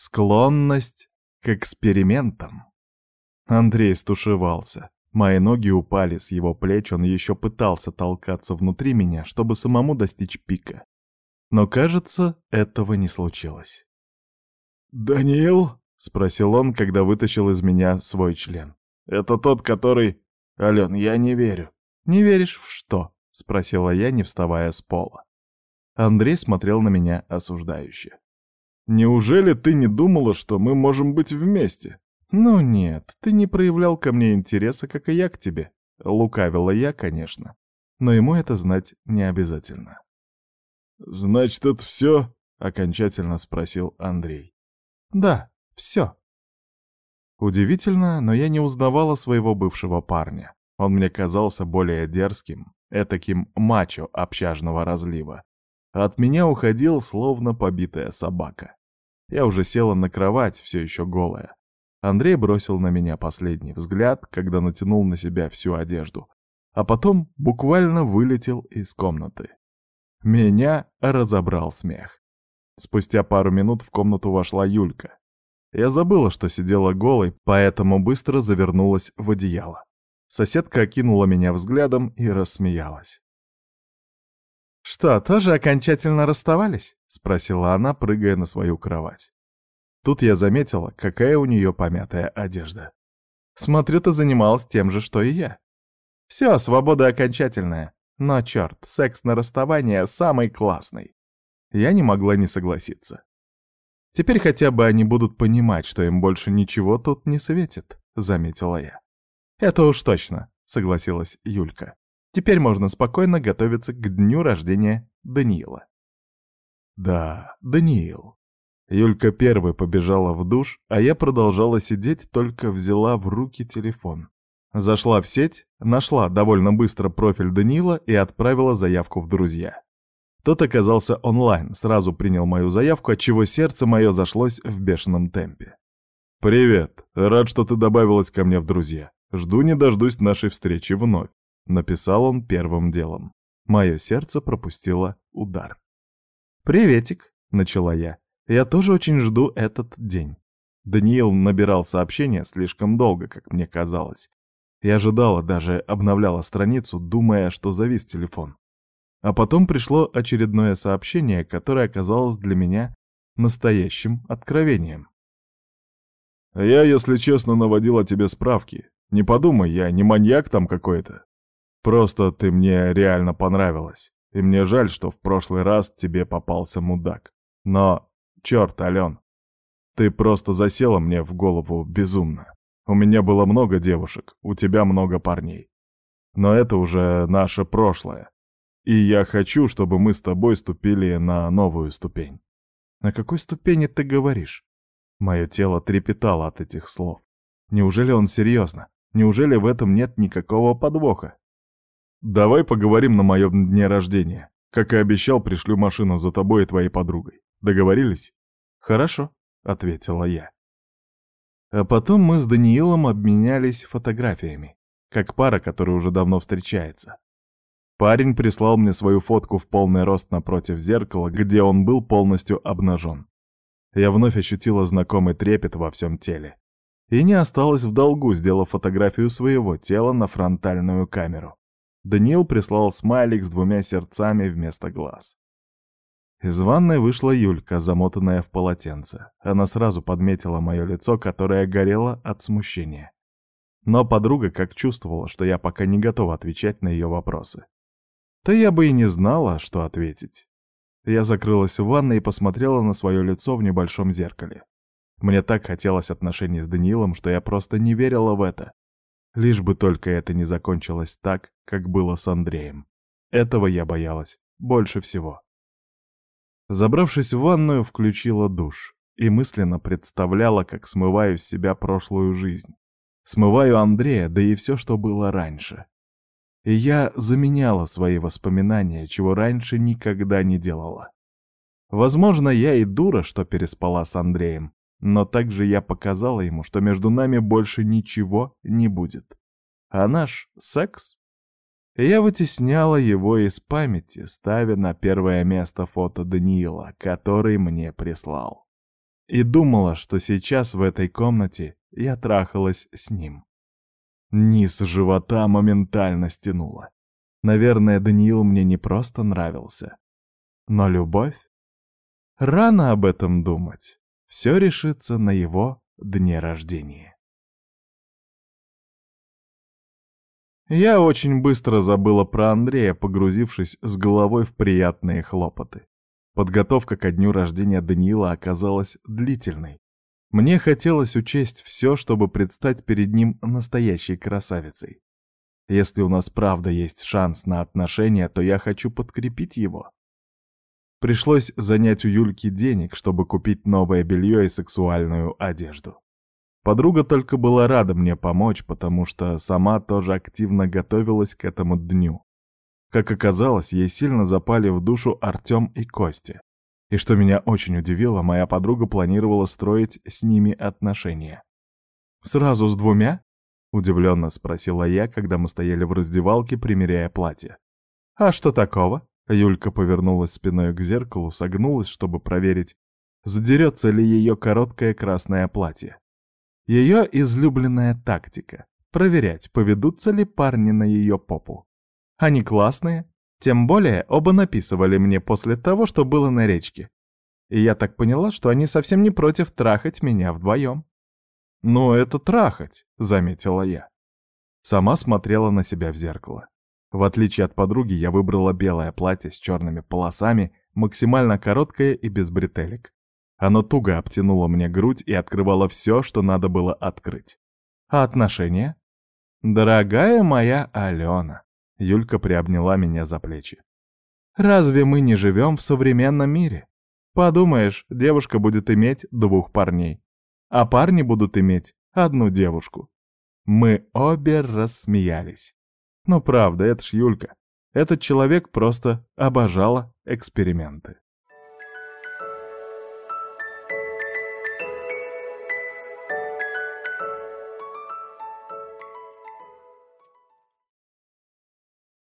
Склонность к экспериментам. Андрей стушевался. Мои ноги упали с его плеч, он еще пытался толкаться внутри меня, чтобы самому достичь пика. Но, кажется, этого не случилось. «Даниил?» — спросил он, когда вытащил из меня свой член. «Это тот, который...» «Ален, я не верю». «Не веришь в что?» — спросила я, не вставая с пола. Андрей смотрел на меня осуждающе. «Неужели ты не думала, что мы можем быть вместе?» «Ну нет, ты не проявлял ко мне интереса, как и я к тебе». Лукавила я, конечно. Но ему это знать не обязательно. «Значит, это все?» — окончательно спросил Андрей. «Да, все». Удивительно, но я не узнавала своего бывшего парня. Он мне казался более дерзким, этаким мачо общажного разлива. От меня уходил, словно побитая собака. Я уже села на кровать, все еще голая. Андрей бросил на меня последний взгляд, когда натянул на себя всю одежду, а потом буквально вылетел из комнаты. Меня разобрал смех. Спустя пару минут в комнату вошла Юлька. Я забыла, что сидела голой, поэтому быстро завернулась в одеяло. Соседка окинула меня взглядом и рассмеялась. «Что, тоже окончательно расставались?» — спросила она, прыгая на свою кровать. Тут я заметила, какая у нее помятая одежда. Смотрю, ты занималась тем же, что и я. Все, свобода окончательная. Но, черт, секс на расставание самый классный. Я не могла не согласиться. Теперь хотя бы они будут понимать, что им больше ничего тут не светит, заметила я. Это уж точно, согласилась Юлька. Теперь можно спокойно готовиться к дню рождения Даниила. Да, Даниил. Юлька первой побежала в душ, а я продолжала сидеть, только взяла в руки телефон. Зашла в сеть, нашла довольно быстро профиль Данила и отправила заявку в друзья. Тот оказался онлайн, сразу принял мою заявку, отчего сердце мое зашлось в бешеном темпе. «Привет, рад, что ты добавилась ко мне в друзья. Жду не дождусь нашей встречи вновь», — написал он первым делом. Мое сердце пропустило удар. «Приветик», — начала я. Я тоже очень жду этот день. Даниил набирал сообщения слишком долго, как мне казалось. Я ожидала, даже обновляла страницу, думая, что завис телефон. А потом пришло очередное сообщение, которое оказалось для меня настоящим откровением. «Я, если честно, наводил о тебе справки. Не подумай, я не маньяк там какой-то. Просто ты мне реально понравилась, и мне жаль, что в прошлый раз тебе попался мудак. Но Черт, Ален, ты просто засела мне в голову безумно. У меня было много девушек, у тебя много парней. Но это уже наше прошлое. И я хочу, чтобы мы с тобой ступили на новую ступень. На какой ступени ты говоришь? Мое тело трепетало от этих слов. Неужели он серьезно? Неужели в этом нет никакого подвоха? Давай поговорим на моем дне рождения. Как и обещал, пришлю машину за тобой и твоей подругой. Договорились? Хорошо, ответила я. А потом мы с Даниилом обменялись фотографиями, как пара, которая уже давно встречается. Парень прислал мне свою фотку в полный рост напротив зеркала, где он был полностью обнажен. Я вновь ощутила знакомый трепет во всем теле. И не осталось в долгу, сделав фотографию своего тела на фронтальную камеру. Даниил прислал смайлик с двумя сердцами вместо глаз. Из ванной вышла Юлька, замотанная в полотенце. Она сразу подметила мое лицо, которое горело от смущения. Но подруга как чувствовала, что я пока не готова отвечать на ее вопросы. То я бы и не знала, что ответить. Я закрылась в ванной и посмотрела на свое лицо в небольшом зеркале. Мне так хотелось отношений с Даниилом, что я просто не верила в это. Лишь бы только это не закончилось так, как было с Андреем. Этого я боялась больше всего. Забравшись в ванную, включила душ и мысленно представляла, как смываю с себя прошлую жизнь. Смываю Андрея, да и все, что было раньше. И я заменяла свои воспоминания, чего раньше никогда не делала. Возможно, я и дура, что переспала с Андреем, но также я показала ему, что между нами больше ничего не будет. А наш секс я вытесняла его из памяти, ставя на первое место фото Даниила, который мне прислал. и думала, что сейчас в этой комнате я трахалась с ним. Низ живота моментально стянуло. Наверное, Даниил мне не просто нравился. Но любовь? Рано об этом думать. Все решится на его дне рождения. Я очень быстро забыла про Андрея, погрузившись с головой в приятные хлопоты. Подготовка ко дню рождения Даниила оказалась длительной. Мне хотелось учесть все, чтобы предстать перед ним настоящей красавицей. Если у нас правда есть шанс на отношения, то я хочу подкрепить его. Пришлось занять у Юльки денег, чтобы купить новое белье и сексуальную одежду. Подруга только была рада мне помочь, потому что сама тоже активно готовилась к этому дню. Как оказалось, ей сильно запали в душу Артем и Костя. И что меня очень удивило, моя подруга планировала строить с ними отношения. «Сразу с двумя?» — удивленно спросила я, когда мы стояли в раздевалке, примеряя платье. «А что такого?» Юлька повернулась спиной к зеркалу, согнулась, чтобы проверить, задерется ли ее короткое красное платье. Ее излюбленная тактика — проверять, поведутся ли парни на ее попу. Они классные, тем более оба написывали мне после того, что было на речке. И я так поняла, что они совсем не против трахать меня вдвоем. «Ну, это трахать», — заметила я. Сама смотрела на себя в зеркало. В отличие от подруги, я выбрала белое платье с черными полосами, максимально короткое и без бретелек. Оно туго обтянуло мне грудь и открывало все, что надо было открыть. А отношения? Дорогая моя Алена, Юлька приобняла меня за плечи. Разве мы не живем в современном мире? Подумаешь, девушка будет иметь двух парней, а парни будут иметь одну девушку. Мы обе рассмеялись. Но правда, это ж Юлька. Этот человек просто обожала эксперименты.